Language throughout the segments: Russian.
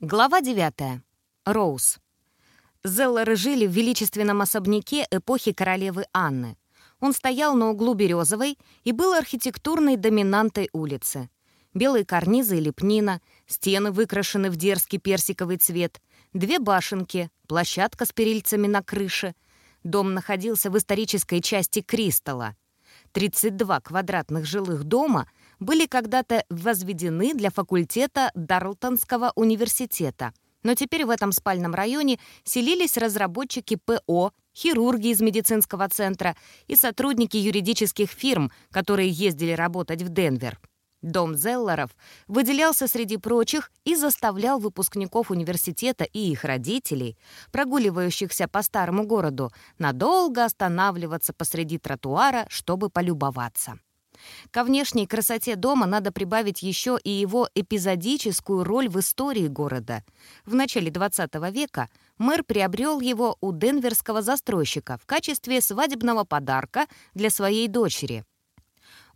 Глава 9. Роуз. Зеллеры жили в величественном особняке эпохи королевы Анны. Он стоял на углу Березовой и был архитектурной доминантой улицы. Белые карнизы и лепнина, стены выкрашены в дерзкий персиковый цвет, две башенки, площадка с перильцами на крыше. Дом находился в исторической части Кристалла. 32 квадратных жилых дома были когда-то возведены для факультета Дарлтонского университета, но теперь в этом спальном районе селились разработчики ПО, хирурги из медицинского центра и сотрудники юридических фирм, которые ездили работать в Денвер. Дом Зеллеров выделялся среди прочих и заставлял выпускников университета и их родителей, прогуливающихся по старому городу, надолго останавливаться посреди тротуара, чтобы полюбоваться. Ко внешней красоте дома надо прибавить еще и его эпизодическую роль в истории города. В начале XX века мэр приобрел его у денверского застройщика в качестве свадебного подарка для своей дочери.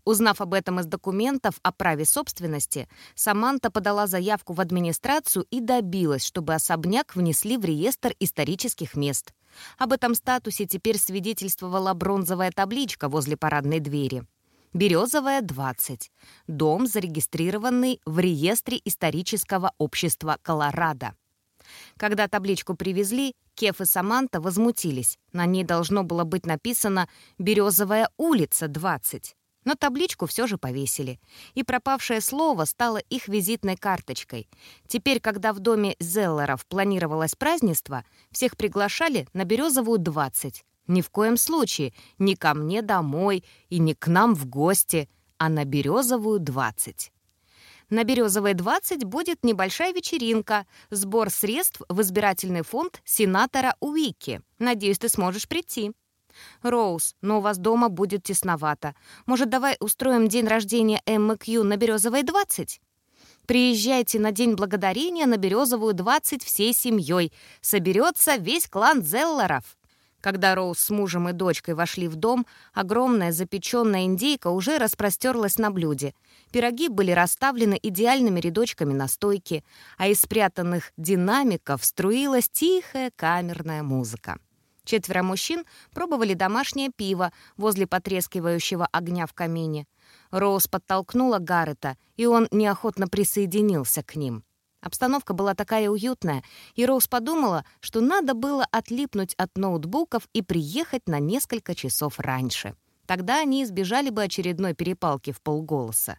Узнав об этом из документов о праве собственности, Саманта подала заявку в администрацию и добилась, чтобы особняк внесли в реестр исторических мест. Об этом статусе теперь свидетельствовала бронзовая табличка возле парадной двери. Березовая, 20. Дом, зарегистрированный в реестре исторического общества Колорадо. Когда табличку привезли, Кеф и Саманта возмутились. На ней должно было быть написано «Березовая улица, 20». Но табличку все же повесили. И пропавшее слово стало их визитной карточкой. Теперь, когда в доме Зеллеров планировалось празднество, всех приглашали на Березовую 20. Ни в коем случае не ко мне домой и не к нам в гости, а на Березовую 20. На Березовой 20 будет небольшая вечеринка, сбор средств в избирательный фонд сенатора Уики. Надеюсь, ты сможешь прийти. «Роуз, но у вас дома будет тесновато. Может, давай устроим день рождения Эммы Кью на Березовой 20?» Приезжайте на День Благодарения на Березовую 20 всей семьей. Соберется весь клан Зеллеров. Когда Роуз с мужем и дочкой вошли в дом, огромная запеченная индейка уже распростерлась на блюде. Пироги были расставлены идеальными рядочками на стойке, а из спрятанных динамиков струилась тихая камерная музыка. Четверо мужчин пробовали домашнее пиво возле потрескивающего огня в камине. Роуз подтолкнула Гаррета, и он неохотно присоединился к ним. Обстановка была такая уютная, и Роуз подумала, что надо было отлипнуть от ноутбуков и приехать на несколько часов раньше. Тогда они избежали бы очередной перепалки в полголоса.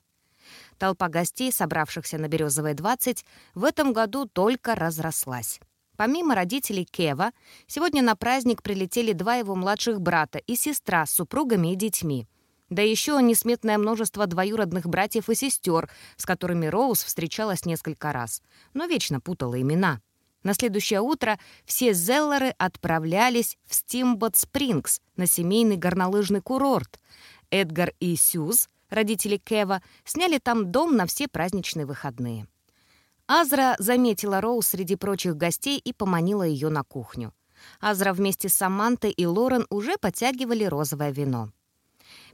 Толпа гостей, собравшихся на Березовой 20, в этом году только разрослась. Помимо родителей Кева, сегодня на праздник прилетели два его младших брата и сестра с супругами и детьми. Да еще несметное множество двоюродных братьев и сестер, с которыми Роуз встречалась несколько раз, но вечно путала имена. На следующее утро все Зеллеры отправлялись в Стимбот Спрингс на семейный горнолыжный курорт. Эдгар и Сьюз, родители Кева, сняли там дом на все праздничные выходные. Азра заметила Роуз среди прочих гостей и поманила ее на кухню. Азра вместе с Самантой и Лорен уже подтягивали розовое вино.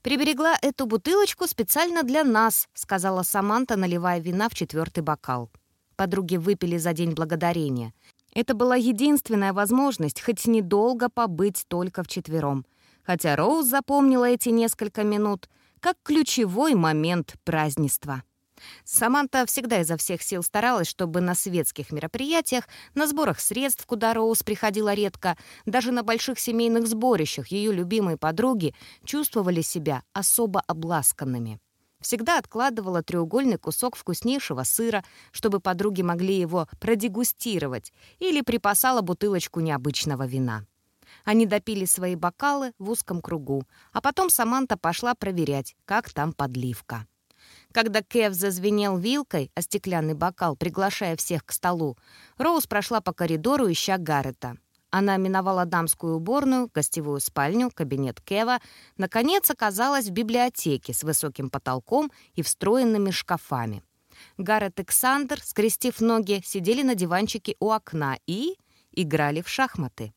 «Приберегла эту бутылочку специально для нас», — сказала Саманта, наливая вина в четвертый бокал. Подруги выпили за День Благодарения. Это была единственная возможность хоть недолго побыть только вчетвером. Хотя Роуз запомнила эти несколько минут как ключевой момент празднества. Саманта всегда изо всех сил старалась, чтобы на светских мероприятиях, на сборах средств, куда Роуз приходила редко, даже на больших семейных сборищах ее любимые подруги чувствовали себя особо обласканными. Всегда откладывала треугольный кусок вкуснейшего сыра, чтобы подруги могли его продегустировать, или припасала бутылочку необычного вина. Они допили свои бокалы в узком кругу, а потом Саманта пошла проверять, как там подливка. Когда Кев зазвенел вилкой о стеклянный бокал, приглашая всех к столу, Роуз прошла по коридору, ища Гаррета. Она миновала дамскую уборную, гостевую спальню, кабинет Кева, наконец оказалась в библиотеке с высоким потолком и встроенными шкафами. Гаррет и Ксандр, скрестив ноги, сидели на диванчике у окна и играли в шахматы.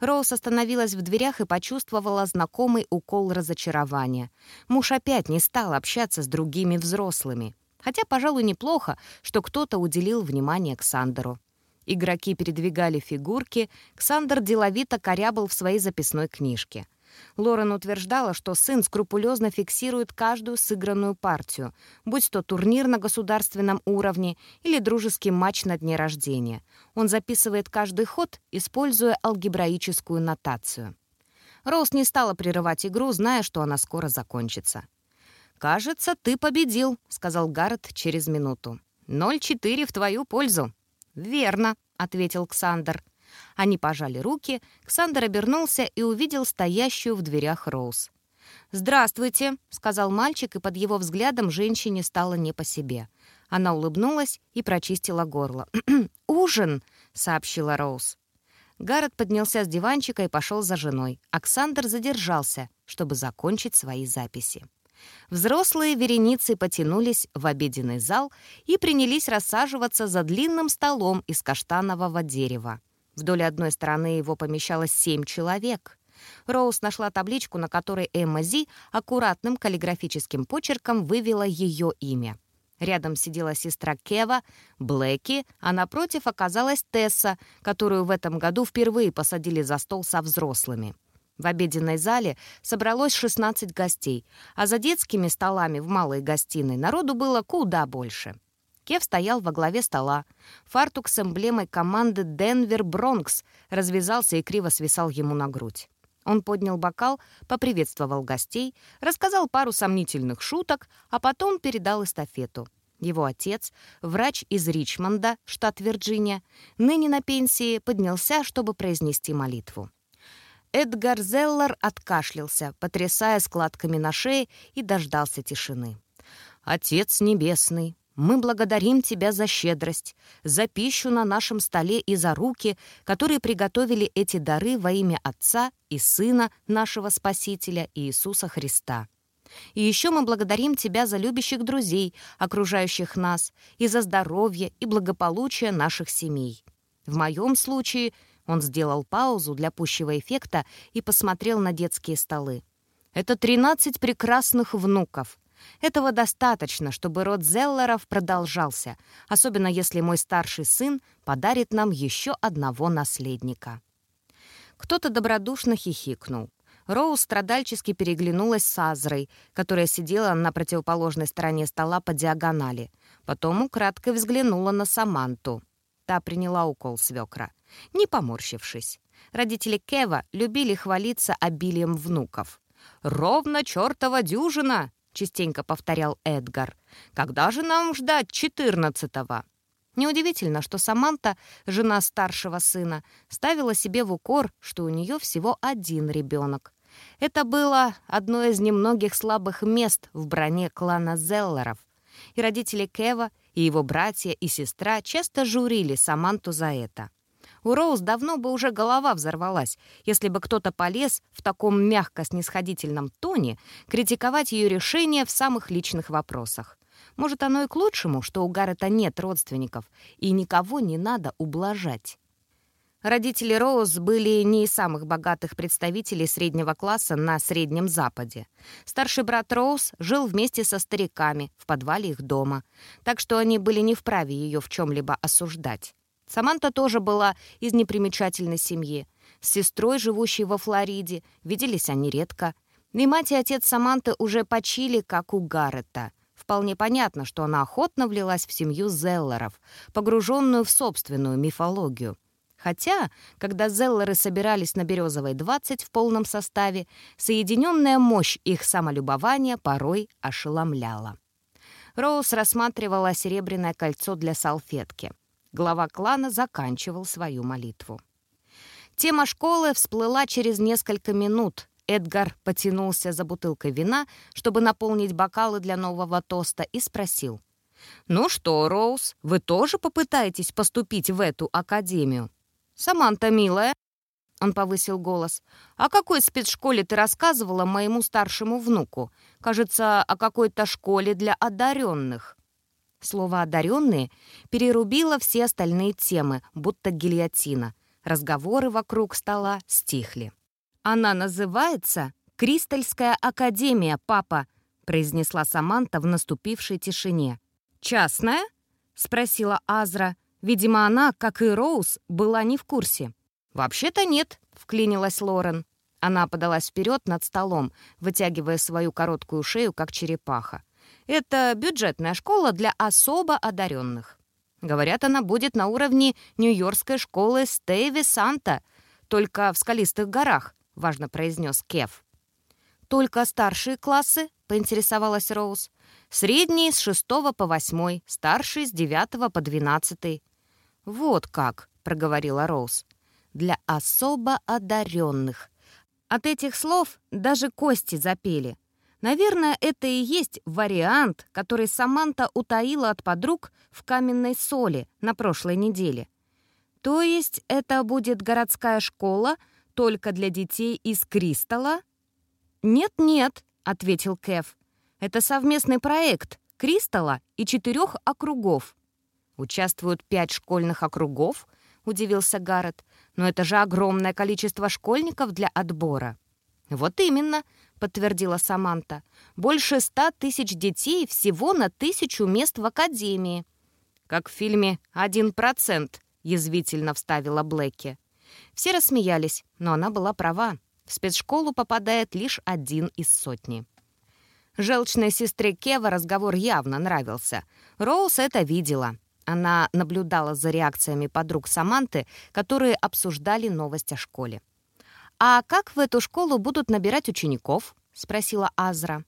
Роуз остановилась в дверях и почувствовала знакомый укол разочарования. Муж опять не стал общаться с другими взрослыми. Хотя, пожалуй, неплохо, что кто-то уделил внимание Ксандеру. Игроки передвигали фигурки, Ксандер деловито корябал в своей записной книжке. Лорен утверждала, что сын скрупулезно фиксирует каждую сыгранную партию, будь то турнир на государственном уровне или дружеский матч на дне рождения. Он записывает каждый ход, используя алгебраическую нотацию. Роуз не стала прерывать игру, зная, что она скоро закончится. «Кажется, ты победил», — сказал Гаррет через минуту. «Ноль четыре в твою пользу». «Верно», — ответил Ксандр. Они пожали руки, Ксандр обернулся и увидел стоящую в дверях Роуз. «Здравствуйте», — сказал мальчик, и под его взглядом женщине стало не по себе. Она улыбнулась и прочистила горло. «Ужин», — сообщила Роуз. Гаррет поднялся с диванчика и пошел за женой. Оксандр задержался, чтобы закончить свои записи. Взрослые вереницы потянулись в обеденный зал и принялись рассаживаться за длинным столом из каштанового дерева. Вдоль одной стороны его помещалось семь человек. Роуз нашла табличку, на которой Эмма Зи аккуратным каллиграфическим почерком вывела ее имя. Рядом сидела сестра Кева, Блэки, а напротив оказалась Тесса, которую в этом году впервые посадили за стол со взрослыми. В обеденной зале собралось 16 гостей, а за детскими столами в малой гостиной народу было куда больше. Кев стоял во главе стола. Фартук с эмблемой команды «Денвер Бронкс» развязался и криво свисал ему на грудь. Он поднял бокал, поприветствовал гостей, рассказал пару сомнительных шуток, а потом передал эстафету. Его отец, врач из Ричмонда, штат Вирджиния, ныне на пенсии, поднялся, чтобы произнести молитву. Эдгар Зеллар откашлялся, потрясая складками на шее, и дождался тишины. «Отец Небесный, мы благодарим Тебя за щедрость, за пищу на нашем столе и за руки, которые приготовили эти дары во имя Отца и Сына нашего Спасителя Иисуса Христа. И еще мы благодарим Тебя за любящих друзей, окружающих нас, и за здоровье и благополучие наших семей. В моем случае он сделал паузу для пущего эффекта и посмотрел на детские столы. «Это тринадцать прекрасных внуков. Этого достаточно, чтобы род Зеллеров продолжался, особенно если мой старший сын подарит нам еще одного наследника». Кто-то добродушно хихикнул. Роуз страдальчески переглянулась с Азрой, которая сидела на противоположной стороне стола по диагонали. Потом украдкой взглянула на Саманту. Та приняла укол свекра не поморщившись. Родители Кева любили хвалиться обилием внуков. «Ровно чертова дюжина!» — частенько повторял Эдгар. «Когда же нам ждать четырнадцатого?» Неудивительно, что Саманта, жена старшего сына, ставила себе в укор, что у нее всего один ребенок. Это было одно из немногих слабых мест в броне клана Зеллеров. И родители Кева, и его братья и сестра часто журили Саманту за это. У Роуз давно бы уже голова взорвалась, если бы кто-то полез в таком мягко-снисходительном тоне критиковать ее решение в самых личных вопросах. Может, оно и к лучшему, что у Гаррета нет родственников, и никого не надо ублажать. Родители Роуз были не из самых богатых представителей среднего класса на Среднем Западе. Старший брат Роуз жил вместе со стариками в подвале их дома, так что они были не вправе ее в чем-либо осуждать. Саманта тоже была из непримечательной семьи. С сестрой, живущей во Флориде, виделись они редко. И мать и отец Саманты уже почили, как у Гаррета. Вполне понятно, что она охотно влилась в семью Зеллеров, погруженную в собственную мифологию. Хотя, когда Зеллеры собирались на Березовой 20 в полном составе, соединенная мощь их самолюбования порой ошеломляла. Роуз рассматривала серебряное кольцо для салфетки — Глава клана заканчивал свою молитву. Тема школы всплыла через несколько минут. Эдгар потянулся за бутылкой вина, чтобы наполнить бокалы для нового тоста, и спросил. «Ну что, Роуз, вы тоже попытаетесь поступить в эту академию?» «Саманта, милая», — он повысил голос, «о какой спецшколе ты рассказывала моему старшему внуку? Кажется, о какой-то школе для одаренных». Слово «одаренные» перерубило все остальные темы, будто гильотина. Разговоры вокруг стола стихли. «Она называется Кристальская академия, папа», произнесла Саманта в наступившей тишине. «Частная?» — спросила Азра. Видимо, она, как и Роуз, была не в курсе. «Вообще-то нет», — вклинилась Лорен. Она подалась вперед над столом, вытягивая свою короткую шею, как черепаха. «Это бюджетная школа для особо одаренных. Говорят, она будет на уровне Нью-Йоркской школы Стейви Санта, только в скалистых горах», — важно произнес Кев. «Только старшие классы?» — поинтересовалась Роуз. «Средние с шестого по восьмой, старшие с девятого по двенадцатый». «Вот как», — проговорила Роуз. «Для особо одаренных». От этих слов даже кости запели. Наверное, это и есть вариант, который Саманта утаила от подруг в каменной соли на прошлой неделе. То есть это будет городская школа только для детей из Кристалла? «Нет-нет», — ответил Кэв. «Это совместный проект Кристалла и четырех округов». «Участвуют пять школьных округов?» — удивился Гаррет. «Но это же огромное количество школьников для отбора». «Вот именно», — подтвердила Саманта. «Больше ста тысяч детей всего на тысячу мест в академии». «Как в фильме «Один процент», — язвительно вставила Блэки. Все рассмеялись, но она была права. В спецшколу попадает лишь один из сотни. Желчной сестре Кева разговор явно нравился. Роуз это видела. Она наблюдала за реакциями подруг Саманты, которые обсуждали новость о школе. «А как в эту школу будут набирать учеников?» — спросила Азра.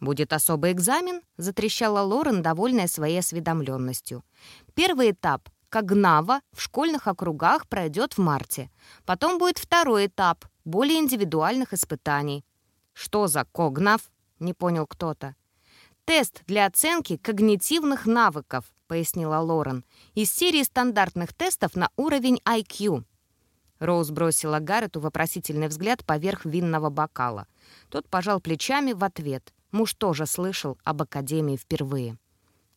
«Будет особый экзамен», — затрещала Лорен, довольная своей осведомленностью. «Первый этап Когнава в школьных округах пройдет в марте. Потом будет второй этап более индивидуальных испытаний. «Что за Когнав?» — не понял кто-то. «Тест для оценки когнитивных навыков», — пояснила Лорен, «из серии стандартных тестов на уровень IQ». Роуз бросила Гаррету вопросительный взгляд поверх винного бокала. Тот пожал плечами в ответ. Муж тоже слышал об Академии впервые.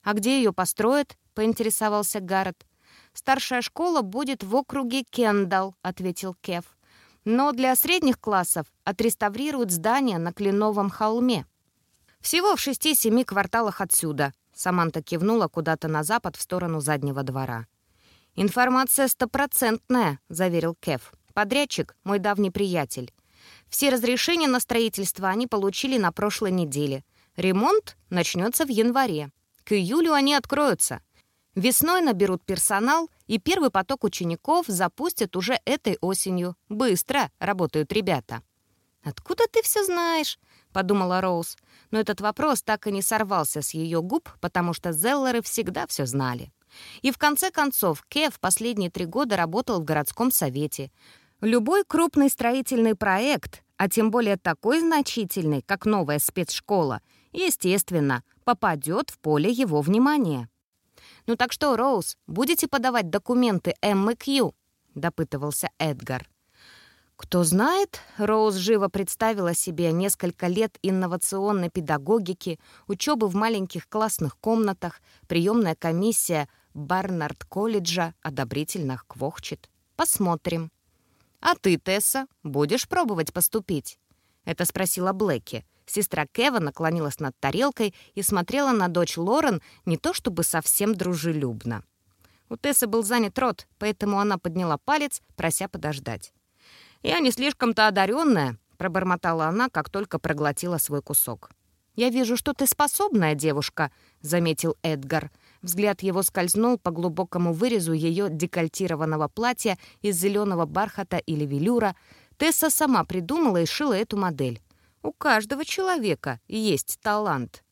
«А где ее построят?» — поинтересовался Гаррет. «Старшая школа будет в округе Кендалл», — ответил Кев. «Но для средних классов отреставрируют здание на Кленовом холме». «Всего в шести-семи кварталах отсюда», — Саманта кивнула куда-то на запад в сторону заднего двора. «Информация стопроцентная», — заверил Кев. «Подрядчик — мой давний приятель. Все разрешения на строительство они получили на прошлой неделе. Ремонт начнется в январе. К июлю они откроются. Весной наберут персонал, и первый поток учеников запустят уже этой осенью. Быстро работают ребята. «Откуда ты все знаешь?» — подумала Роуз. Но этот вопрос так и не сорвался с ее губ, потому что Зеллеры всегда все знали. И в конце концов, Кев последние три года работал в городском совете. Любой крупный строительный проект, а тем более такой значительный, как новая спецшкола, естественно, попадет в поле его внимания. «Ну так что, Роуз, будете подавать документы МК?» — допытывался Эдгар. Кто знает, Роуз живо представила себе несколько лет инновационной педагогики, учебы в маленьких классных комнатах, приемная комиссия Барнард-колледжа одобрительно квохчет. Посмотрим. «А ты, Тесса, будешь пробовать поступить?» Это спросила Блэки. Сестра Кева наклонилась над тарелкой и смотрела на дочь Лорен не то чтобы совсем дружелюбно. У Тессы был занят рот, поэтому она подняла палец, прося подождать. «Я не слишком-то одаренная», — пробормотала она, как только проглотила свой кусок. «Я вижу, что ты способная девушка», — заметил Эдгар. Взгляд его скользнул по глубокому вырезу ее декольтированного платья из зеленого бархата или велюра. Тесса сама придумала и шила эту модель. У каждого человека есть талант.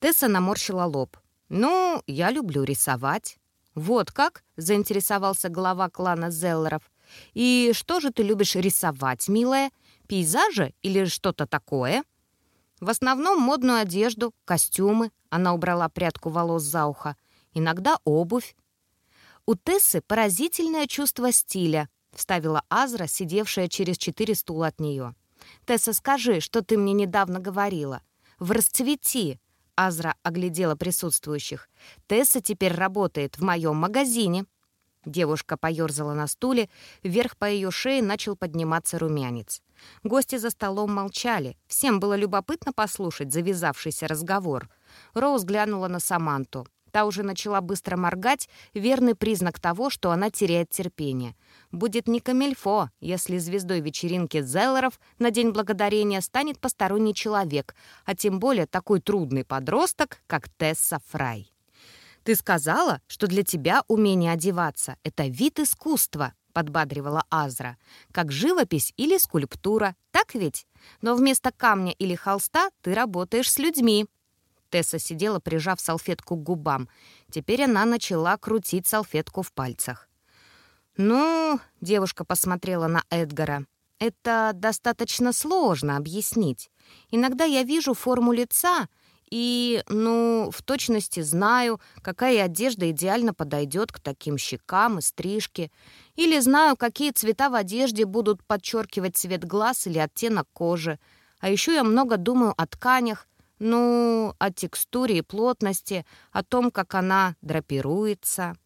Тесса наморщила лоб. «Ну, я люблю рисовать». «Вот как?» — заинтересовался глава клана Зеллеров. «И что же ты любишь рисовать, милая? Пейзажи или что-то такое?» «В основном модную одежду, костюмы». Она убрала прядку волос за ухо. «Иногда обувь». «У Тессы поразительное чувство стиля», — вставила Азра, сидевшая через четыре стула от нее. «Тесса, скажи, что ты мне недавно говорила. В расцвети!» Азра оглядела присутствующих. «Тесса теперь работает в моем магазине». Девушка поерзала на стуле, вверх по ее шее начал подниматься румянец. Гости за столом молчали. Всем было любопытно послушать завязавшийся разговор. Роуз глянула на Саманту. Та уже начала быстро моргать, верный признак того, что она теряет терпение. Будет не камельфо, если звездой вечеринки Зеллеров на День Благодарения станет посторонний человек, а тем более такой трудный подросток, как Тесса Фрай. «Ты сказала, что для тебя умение одеваться — это вид искусства», — подбадривала Азра. «Как живопись или скульптура, так ведь? Но вместо камня или холста ты работаешь с людьми». Тесса сидела, прижав салфетку к губам. Теперь она начала крутить салфетку в пальцах. «Ну...» — девушка посмотрела на Эдгара. «Это достаточно сложно объяснить. Иногда я вижу форму лица и, ну, в точности знаю, какая одежда идеально подойдет к таким щекам и стрижке. Или знаю, какие цвета в одежде будут подчеркивать цвет глаз или оттенок кожи. А еще я много думаю о тканях, ну, о текстуре и плотности, о том, как она драпируется.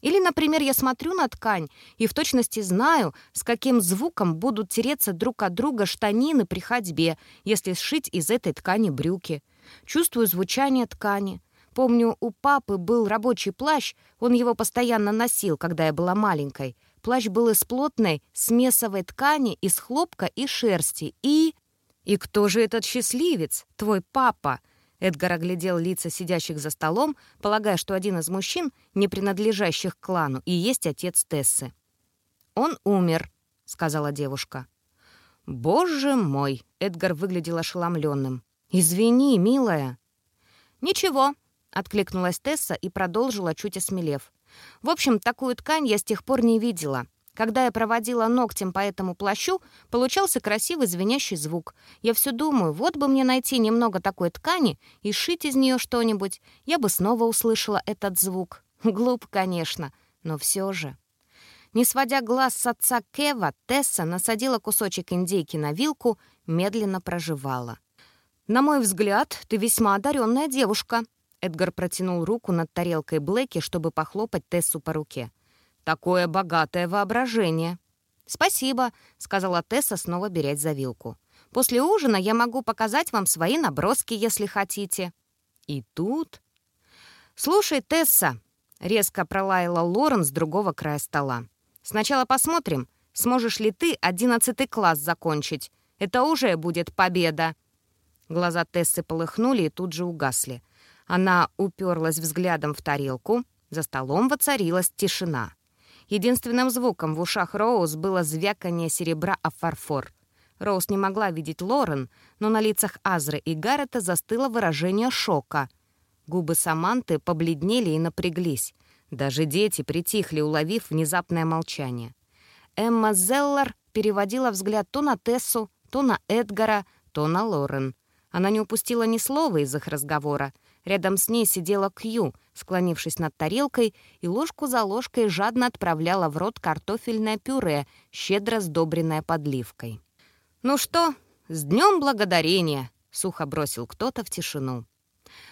Или, например, я смотрю на ткань и в точности знаю, с каким звуком будут тереться друг от друга штанины при ходьбе, если сшить из этой ткани брюки. Чувствую звучание ткани. Помню, у папы был рабочий плащ, он его постоянно носил, когда я была маленькой. Плащ был из плотной смесовой ткани из хлопка и шерсти и... «И кто же этот счастливец? Твой папа?» Эдгар оглядел лица сидящих за столом, полагая, что один из мужчин, не принадлежащих к клану, и есть отец Тессы. «Он умер», — сказала девушка. «Боже мой!» — Эдгар выглядел ошеломленным. «Извини, милая». «Ничего», — откликнулась Тесса и продолжила, чуть осмелев. «В общем, такую ткань я с тех пор не видела. Когда я проводила ногтем по этому плащу, получался красивый звенящий звук. Я все думаю, вот бы мне найти немного такой ткани и сшить из нее что-нибудь, я бы снова услышала этот звук. Глуп, конечно, но все же. Не сводя глаз с отца Кева, Тесса насадила кусочек индейки на вилку, медленно проживала. «На мой взгляд, ты весьма одаренная девушка», Эдгар протянул руку над тарелкой Блэки, чтобы похлопать Тессу по руке. Такое богатое воображение». «Спасибо», — сказала Тесса, снова берясь за вилку. «После ужина я могу показать вам свои наброски, если хотите». И тут... «Слушай, Тесса», — резко пролаяла Лорен с другого края стола. «Сначала посмотрим, сможешь ли ты одиннадцатый класс закончить. Это уже будет победа». Глаза Тессы полыхнули и тут же угасли. Она уперлась взглядом в тарелку. За столом воцарилась тишина. Единственным звуком в ушах Роуз было звяканье серебра о фарфор. Роуз не могла видеть Лорен, но на лицах Азры и Гаррета застыло выражение шока. Губы Саманты побледнели и напряглись. Даже дети притихли, уловив внезапное молчание. Эмма Зеллар переводила взгляд то на Тессу, то на Эдгара, то на Лорен. Она не упустила ни слова из их разговора — Рядом с ней сидела Кью, склонившись над тарелкой, и ложку за ложкой жадно отправляла в рот картофельное пюре, щедро сдобренное подливкой. «Ну что, с днем благодарения!» — сухо бросил кто-то в тишину.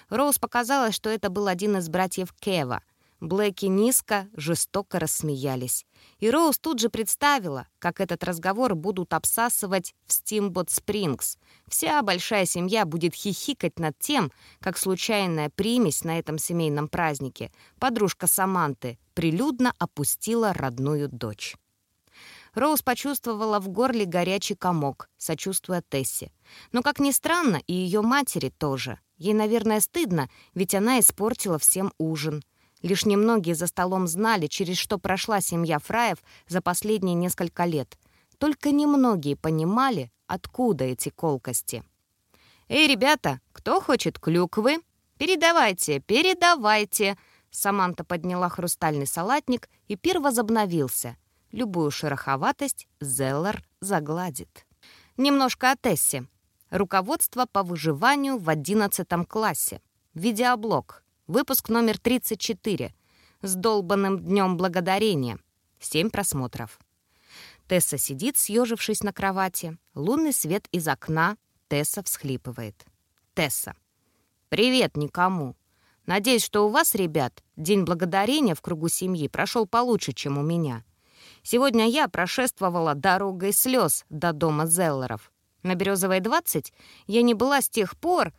Роуз показалось, что это был один из братьев Кева — Блэки низко, жестоко рассмеялись. И Роуз тут же представила, как этот разговор будут обсасывать в Стимбот Спрингс. Вся большая семья будет хихикать над тем, как случайная примесь на этом семейном празднике, подружка Саманты, прилюдно опустила родную дочь. Роуз почувствовала в горле горячий комок, сочувствуя Тессе. Но, как ни странно, и ее матери тоже. Ей, наверное, стыдно, ведь она испортила всем ужин — Лишь немногие за столом знали, через что прошла семья Фраев за последние несколько лет. Только немногие понимали, откуда эти колкости. «Эй, ребята, кто хочет клюквы? Передавайте, передавайте!» Саманта подняла хрустальный салатник, и пир возобновился. Любую шероховатость Зеллар загладит. Немножко о Тессе. Руководство по выживанию в 11 классе. Видеоблог. Выпуск номер 34. С долбанным днем благодарения. Семь просмотров. Тесса сидит, съежившись на кровати. Лунный свет из окна. Тесса всхлипывает. Тесса. «Привет никому. Надеюсь, что у вас, ребят, День благодарения в кругу семьи прошел получше, чем у меня. Сегодня я прошествовала дорогой слез до дома Зеллеров. На Березовой 20 я не была с тех пор,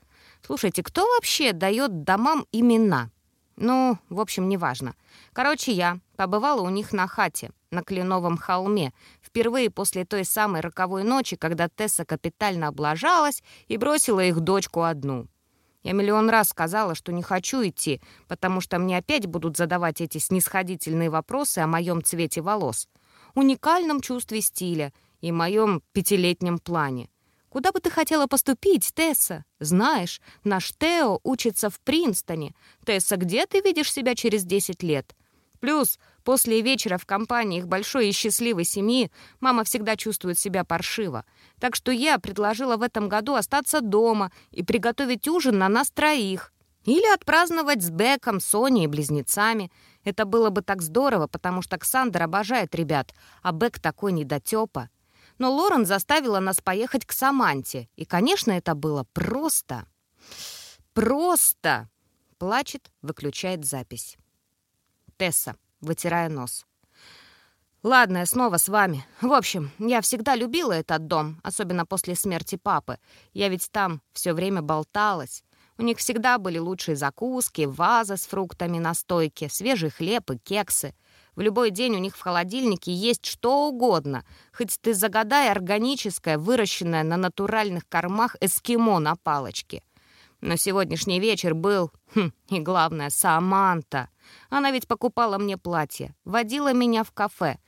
Слушайте, кто вообще дает домам имена? Ну, в общем, неважно. Короче, я побывала у них на хате, на Кленовом холме, впервые после той самой роковой ночи, когда Тесса капитально облажалась и бросила их дочку одну. Я миллион раз сказала, что не хочу идти, потому что мне опять будут задавать эти снисходительные вопросы о моем цвете волос, уникальном чувстве стиля и моем пятилетнем плане. Куда бы ты хотела поступить, Тесса? Знаешь, наш Тео учится в Принстоне. Тесса, где ты видишь себя через 10 лет? Плюс, после вечера в компании их большой и счастливой семьи мама всегда чувствует себя паршиво. Так что я предложила в этом году остаться дома и приготовить ужин на нас троих. Или отпраздновать с Беком, Соней и близнецами. Это было бы так здорово, потому что Ксандр обожает ребят, а Бек такой недотёпа. Но Лорен заставила нас поехать к Саманте. И, конечно, это было просто... Просто... Плачет, выключает запись. Тесса, вытирая нос. «Ладно, я снова с вами. В общем, я всегда любила этот дом, особенно после смерти папы. Я ведь там все время болталась. У них всегда были лучшие закуски, вазы с фруктами на стойке, свежий хлеб и кексы. В любой день у них в холодильнике есть что угодно, хоть ты загадай органическое, выращенное на натуральных кормах эскимо на палочке. Но сегодняшний вечер был, хм, и главное, Саманта. Она ведь покупала мне платье, водила меня в кафе,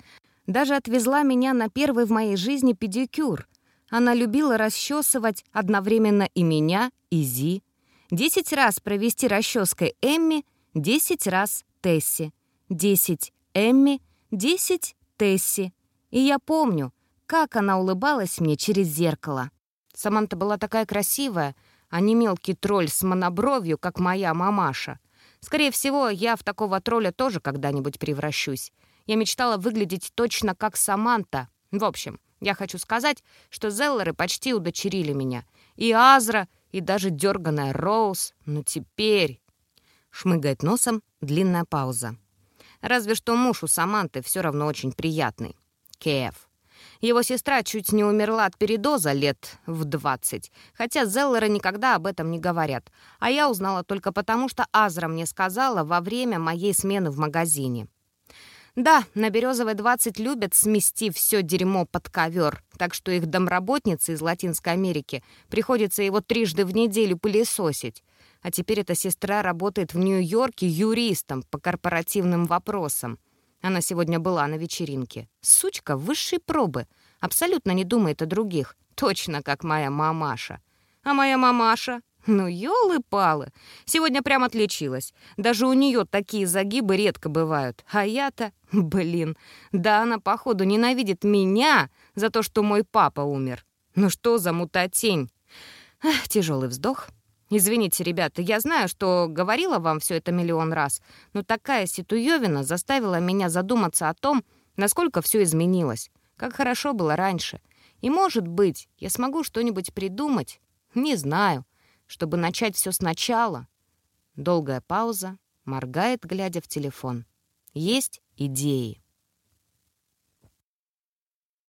даже отвезла меня на первый в моей жизни педикюр. Она любила расчесывать одновременно и меня, и Зи. Десять раз провести расческой Эмми, десять раз Тесси. Десять Эмми, десять Тесси. И я помню, как она улыбалась мне через зеркало. Саманта была такая красивая, а не мелкий тролль с монобровью, как моя мамаша. Скорее всего, я в такого тролля тоже когда-нибудь превращусь. Я мечтала выглядеть точно как Саманта. В общем, я хочу сказать, что Зеллеры почти удочерили меня. И Азра, и даже дерганая Роуз. Но теперь... Шмыгает носом, длинная пауза. Разве что муж у Саманты все равно очень приятный. Кев. Его сестра чуть не умерла от передоза лет в 20, хотя Зеллеры никогда об этом не говорят. А я узнала только потому, что Азра мне сказала во время моей смены в магазине. Да, на Березовой 20 любят смести все дерьмо под ковер, так что их домработнице из Латинской Америки приходится его трижды в неделю пылесосить. А теперь эта сестра работает в Нью-Йорке юристом по корпоративным вопросам. Она сегодня была на вечеринке. Сучка высшей пробы. Абсолютно не думает о других. Точно как моя мамаша. А моя мамаша? Ну, ёлы-палы. Сегодня прям отличилась. Даже у нее такие загибы редко бывают. А я-то... Блин. Да она, походу, ненавидит меня за то, что мой папа умер. Ну что за мутатень? Тяжелый вздох. «Извините, ребята, я знаю, что говорила вам все это миллион раз, но такая ситуевина заставила меня задуматься о том, насколько все изменилось, как хорошо было раньше. И, может быть, я смогу что-нибудь придумать, не знаю, чтобы начать все сначала». Долгая пауза, моргает, глядя в телефон. «Есть идеи».